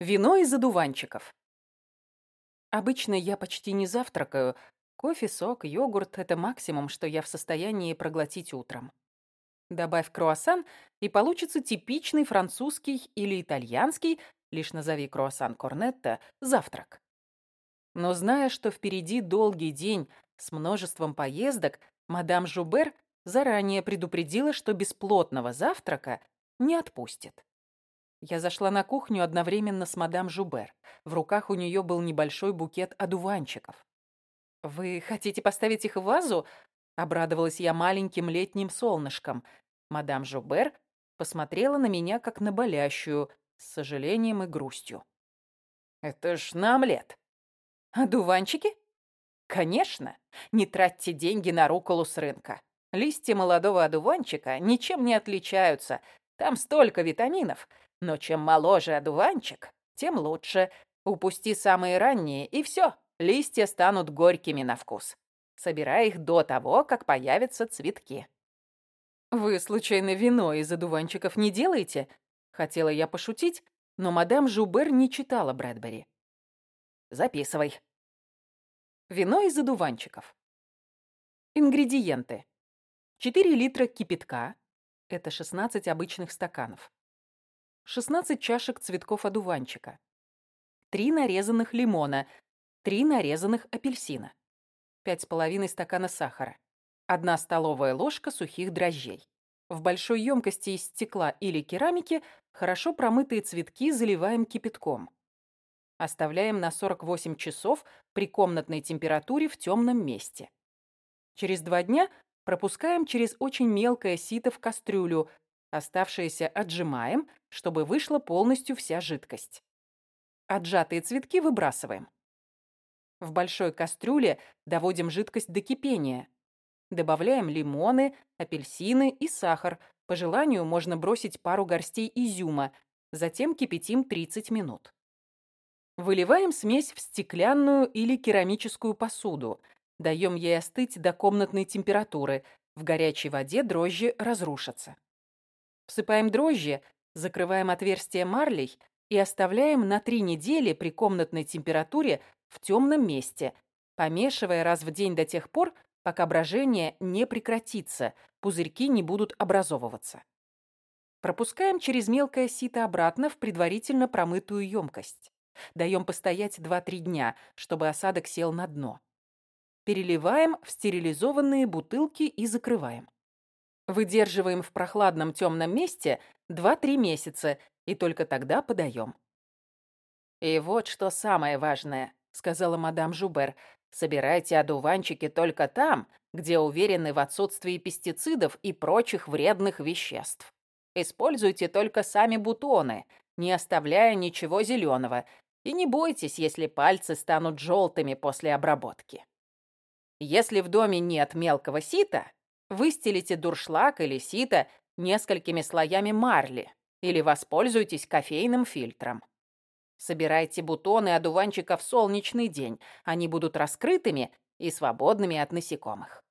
Вино из одуванчиков. Обычно я почти не завтракаю. Кофе, сок, йогурт – это максимум, что я в состоянии проглотить утром. Добавь круассан, и получится типичный французский или итальянский, лишь назови круассан корнетто, завтрак. Но зная, что впереди долгий день с множеством поездок, мадам Жубер заранее предупредила, что бесплотного завтрака не отпустит. Я зашла на кухню одновременно с мадам Жубер. В руках у нее был небольшой букет одуванчиков. «Вы хотите поставить их в вазу?» Обрадовалась я маленьким летним солнышком. Мадам Жубер посмотрела на меня, как на болящую, с сожалением и грустью. «Это ж на омлет». «Одуванчики?» «Конечно. Не тратьте деньги на руколу с рынка. Листья молодого одуванчика ничем не отличаются. Там столько витаминов. Но чем моложе одуванчик, тем лучше. Упусти самые ранние, и все, листья станут горькими на вкус. Собирай их до того, как появятся цветки. «Вы, случайно, вино из одуванчиков не делаете?» Хотела я пошутить, но мадам Жубер не читала Брэдбери. «Записывай». Вино из одуванчиков. Ингредиенты. 4 литра кипятка. Это 16 обычных стаканов. 16 чашек цветков одуванчика, 3 нарезанных лимона, 3 нарезанных апельсина, 5,5 стакана сахара, 1 столовая ложка сухих дрожжей. В большой емкости из стекла или керамики хорошо промытые цветки заливаем кипятком. Оставляем на 48 часов при комнатной температуре в темном месте. Через два дня пропускаем через очень мелкое сито в кастрюлю Оставшиеся отжимаем, чтобы вышла полностью вся жидкость. Отжатые цветки выбрасываем. В большой кастрюле доводим жидкость до кипения. Добавляем лимоны, апельсины и сахар. По желанию можно бросить пару горстей изюма. Затем кипятим 30 минут. Выливаем смесь в стеклянную или керамическую посуду. Даем ей остыть до комнатной температуры. В горячей воде дрожжи разрушатся. Всыпаем дрожжи, закрываем отверстие марлей и оставляем на три недели при комнатной температуре в темном месте, помешивая раз в день до тех пор, пока брожение не прекратится, пузырьки не будут образовываться. Пропускаем через мелкое сито обратно в предварительно промытую емкость. Даем постоять 2-3 дня, чтобы осадок сел на дно. Переливаем в стерилизованные бутылки и закрываем. Выдерживаем в прохладном темном месте 2-3 месяца и только тогда подаем. «И вот что самое важное», — сказала мадам Жубер. «Собирайте одуванчики только там, где уверены в отсутствии пестицидов и прочих вредных веществ. Используйте только сами бутоны, не оставляя ничего зеленого, и не бойтесь, если пальцы станут желтыми после обработки. Если в доме нет мелкого сита, Выстелите дуршлаг или сито несколькими слоями марли или воспользуйтесь кофейным фильтром. Собирайте бутоны одуванчика в солнечный день. Они будут раскрытыми и свободными от насекомых.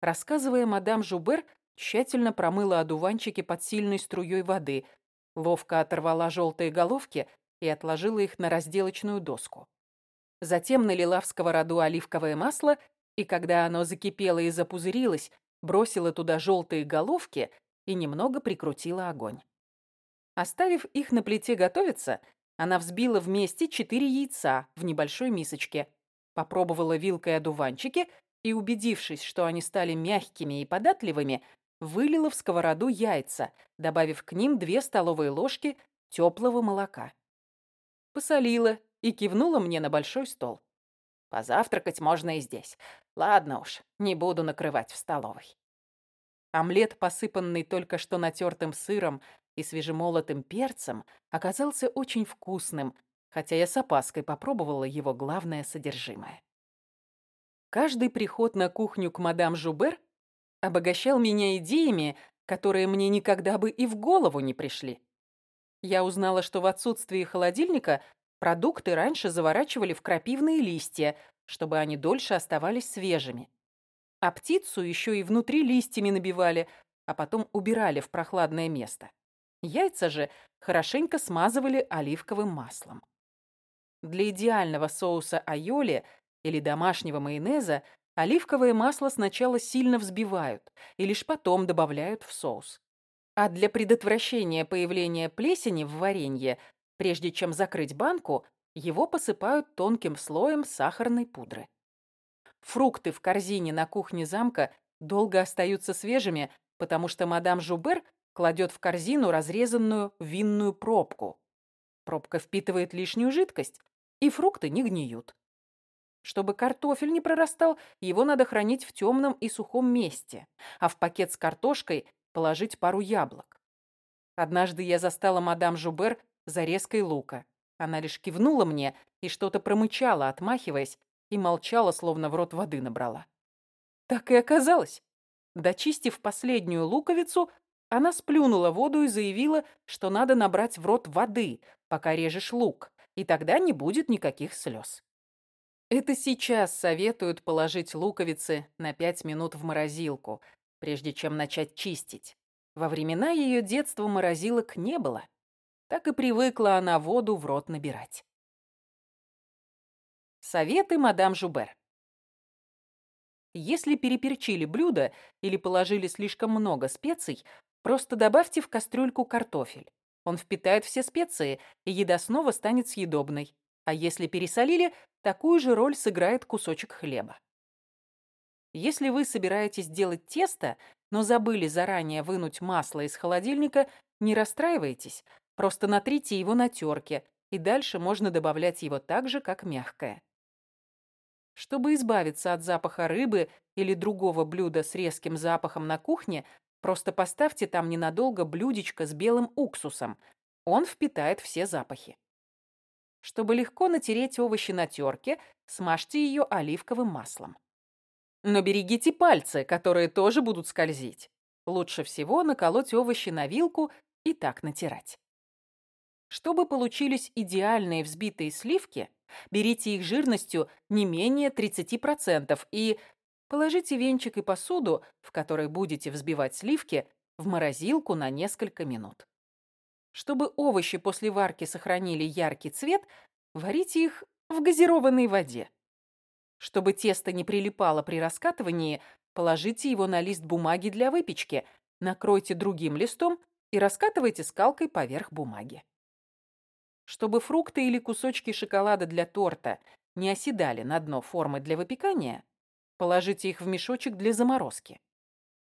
Рассказывая, мадам Жубер тщательно промыла одуванчики под сильной струей воды, ловко оторвала желтые головки и отложила их на разделочную доску. Затем налила в сковороду оливковое масло и когда оно закипело и запузырилось, бросила туда желтые головки и немного прикрутила огонь. Оставив их на плите готовиться, она взбила вместе четыре яйца в небольшой мисочке, попробовала вилкой одуванчики и, убедившись, что они стали мягкими и податливыми, вылила в сковороду яйца, добавив к ним две столовые ложки теплого молока. Посолила и кивнула мне на большой стол. Позавтракать можно и здесь. Ладно уж, не буду накрывать в столовой. Омлет, посыпанный только что натертым сыром и свежемолотым перцем, оказался очень вкусным, хотя я с опаской попробовала его главное содержимое. Каждый приход на кухню к мадам Жубер обогащал меня идеями, которые мне никогда бы и в голову не пришли. Я узнала, что в отсутствии холодильника Продукты раньше заворачивали в крапивные листья, чтобы они дольше оставались свежими. А птицу еще и внутри листьями набивали, а потом убирали в прохладное место. Яйца же хорошенько смазывали оливковым маслом. Для идеального соуса айоли или домашнего майонеза оливковое масло сначала сильно взбивают и лишь потом добавляют в соус. А для предотвращения появления плесени в варенье, прежде чем закрыть банку, его посыпают тонким слоем сахарной пудры. Фрукты в корзине на кухне замка долго остаются свежими, потому что мадам Жубер кладет в корзину разрезанную винную пробку. Пробка впитывает лишнюю жидкость, и фрукты не гниют. Чтобы картофель не прорастал, его надо хранить в темном и сухом месте, а в пакет с картошкой положить пару яблок. Однажды я застала мадам Жубер за резкой лука. Она лишь кивнула мне и что-то промычала, отмахиваясь, и молчала, словно в рот воды набрала. Так и оказалось. Дочистив последнюю луковицу, она сплюнула воду и заявила, что надо набрать в рот воды, пока режешь лук, и тогда не будет никаких слез. Это сейчас советуют положить луковицы на пять минут в морозилку, прежде чем начать чистить. Во времена ее детства морозилок не было. Так и привыкла она воду в рот набирать. Советы мадам Жубер. Если переперчили блюдо или положили слишком много специй, просто добавьте в кастрюльку картофель. Он впитает все специи, и еда снова станет съедобной. А если пересолили, такую же роль сыграет кусочек хлеба. Если вы собираетесь делать тесто, но забыли заранее вынуть масло из холодильника, не расстраивайтесь, просто натрите его на терке, и дальше можно добавлять его так же, как мягкое. Чтобы избавиться от запаха рыбы или другого блюда с резким запахом на кухне, просто поставьте там ненадолго блюдечко с белым уксусом. Он впитает все запахи. Чтобы легко натереть овощи на терке, смажьте ее оливковым маслом. Но берегите пальцы, которые тоже будут скользить. Лучше всего наколоть овощи на вилку и так натирать. Чтобы получились идеальные взбитые сливки, берите их жирностью не менее 30% и положите венчик и посуду, в которой будете взбивать сливки, в морозилку на несколько минут. Чтобы овощи после варки сохранили яркий цвет, варите их в газированной воде. Чтобы тесто не прилипало при раскатывании, положите его на лист бумаги для выпечки, накройте другим листом и раскатывайте скалкой поверх бумаги. Чтобы фрукты или кусочки шоколада для торта не оседали на дно формы для выпекания, положите их в мешочек для заморозки.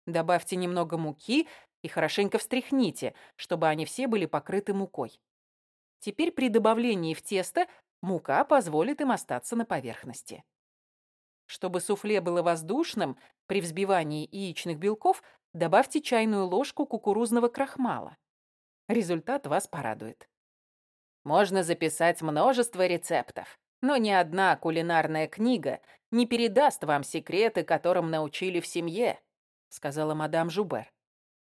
Добавьте немного муки и хорошенько встряхните, чтобы они все были покрыты мукой. Теперь при добавлении в тесто мука позволит им остаться на поверхности. Чтобы суфле было воздушным, при взбивании яичных белков добавьте чайную ложку кукурузного крахмала. Результат вас порадует. Можно записать множество рецептов, но ни одна кулинарная книга не передаст вам секреты, которым научили в семье, сказала мадам Жубер.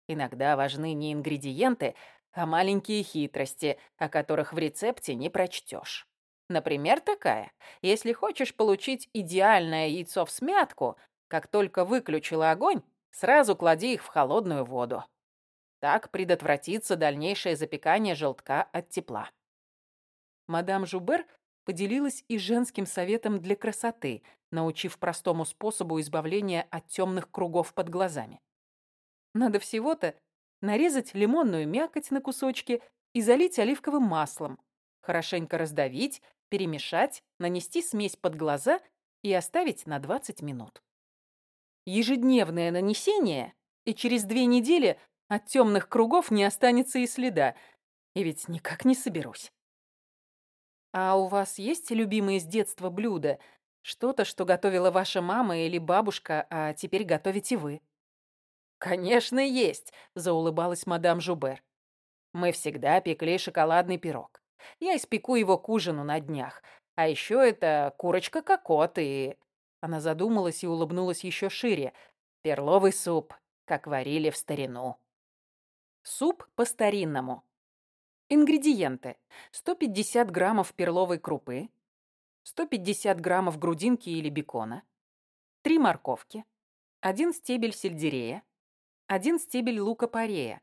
Иногда важны не ингредиенты, а маленькие хитрости, о которых в рецепте не прочтешь. Например, такая. Если хочешь получить идеальное яйцо в смятку, как только выключила огонь, сразу клади их в холодную воду. Так предотвратится дальнейшее запекание желтка от тепла. Мадам Жубер поделилась и женским советом для красоты, научив простому способу избавления от темных кругов под глазами. Надо всего-то нарезать лимонную мякоть на кусочки и залить оливковым маслом, хорошенько раздавить, перемешать, нанести смесь под глаза и оставить на 20 минут. Ежедневное нанесение, и через две недели от темных кругов не останется и следа, и ведь никак не соберусь. «А у вас есть любимые с детства блюда? Что-то, что готовила ваша мама или бабушка, а теперь готовите вы?» «Конечно, есть», — заулыбалась мадам Жубер. «Мы всегда пекли шоколадный пирог. Я испеку его к ужину на днях. А еще это курочка-кокот и...» Она задумалась и улыбнулась еще шире. «Перловый суп, как варили в старину». Суп по-старинному. Ингредиенты. 150 граммов перловой крупы, 150 граммов грудинки или бекона, 3 морковки, 1 стебель сельдерея, 1 стебель лука-порея,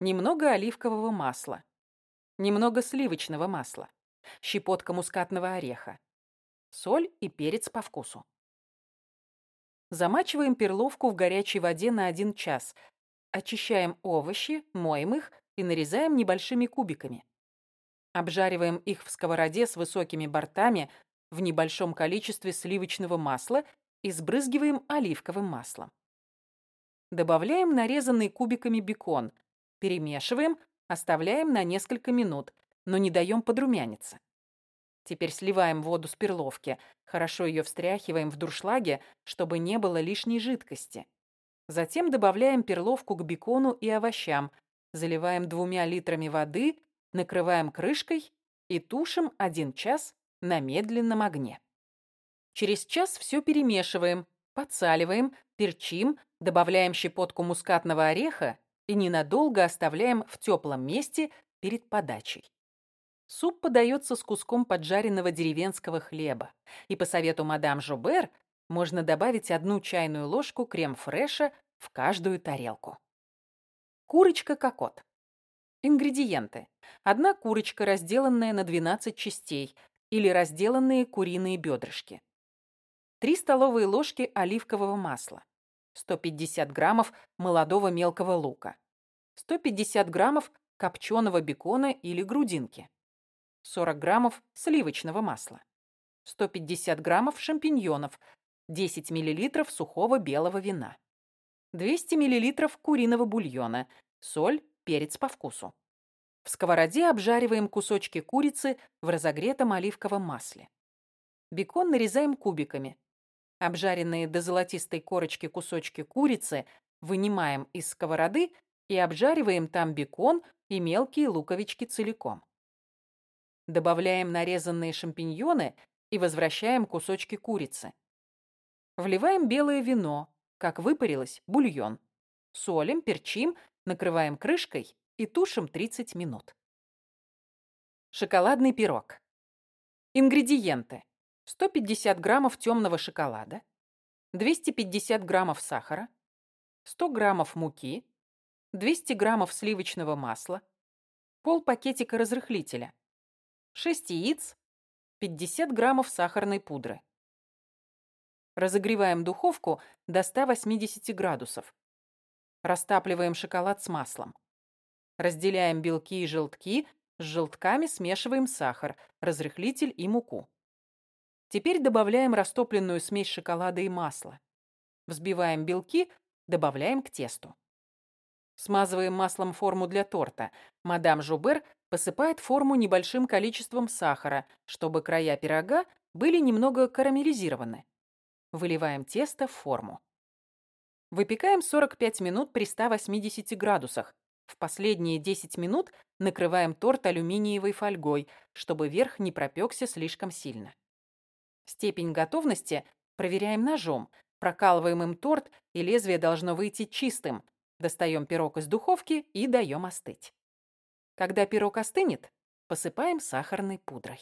немного оливкового масла, немного сливочного масла, щепотка мускатного ореха, соль и перец по вкусу. Замачиваем перловку в горячей воде на 1 час. Очищаем овощи, моем их и нарезаем небольшими кубиками. Обжариваем их в сковороде с высокими бортами в небольшом количестве сливочного масла и сбрызгиваем оливковым маслом. Добавляем нарезанный кубиками бекон, перемешиваем, оставляем на несколько минут, но не даем подрумяниться. Теперь сливаем воду с перловки, хорошо ее встряхиваем в дуршлаге, чтобы не было лишней жидкости. Затем добавляем перловку к бекону и овощам, заливаем двумя литрами воды, накрываем крышкой и тушим один час на медленном огне. Через час все перемешиваем, подсаливаем, перчим, добавляем щепотку мускатного ореха и ненадолго оставляем в теплом месте перед подачей. Суп подается с куском поджаренного деревенского хлеба, и по совету мадам Жубер можно добавить одну чайную ложку крем-фреша в каждую тарелку. Курочка-кокот. Ингредиенты. Одна курочка, разделанная на 12 частей, или разделанные куриные бедрышки. 3 столовые ложки оливкового масла. 150 граммов молодого мелкого лука. 150 граммов копченого бекона или грудинки. 40 граммов сливочного масла, 150 граммов шампиньонов, 10 миллилитров сухого белого вина, 200 миллилитров куриного бульона, соль, перец по вкусу. В сковороде обжариваем кусочки курицы в разогретом оливковом масле. Бекон нарезаем кубиками. Обжаренные до золотистой корочки кусочки курицы вынимаем из сковороды и обжариваем там бекон и мелкие луковички целиком. Добавляем нарезанные шампиньоны и возвращаем кусочки курицы. Вливаем белое вино, как выпарилось, бульон. Солим, перчим, накрываем крышкой и тушим 30 минут. Шоколадный пирог. Ингредиенты. 150 граммов темного шоколада, 250 граммов сахара, 100 граммов муки, 200 граммов сливочного масла, пол пакетика разрыхлителя, 6 яиц, 50 граммов сахарной пудры. Разогреваем духовку до 180 градусов. Растапливаем шоколад с маслом. Разделяем белки и желтки, с желтками смешиваем сахар, разрыхлитель и муку. Теперь добавляем растопленную смесь шоколада и масла. Взбиваем белки, добавляем к тесту. Смазываем маслом форму для торта. Мадам Жубер посыпает форму небольшим количеством сахара, чтобы края пирога были немного карамелизированы. Выливаем тесто в форму. Выпекаем 45 минут при 180 градусах. В последние 10 минут накрываем торт алюминиевой фольгой, чтобы верх не пропекся слишком сильно. Степень готовности проверяем ножом. Прокалываем им торт, и лезвие должно выйти чистым. Достаем пирог из духовки и даем остыть. Когда пирог остынет, посыпаем сахарной пудрой.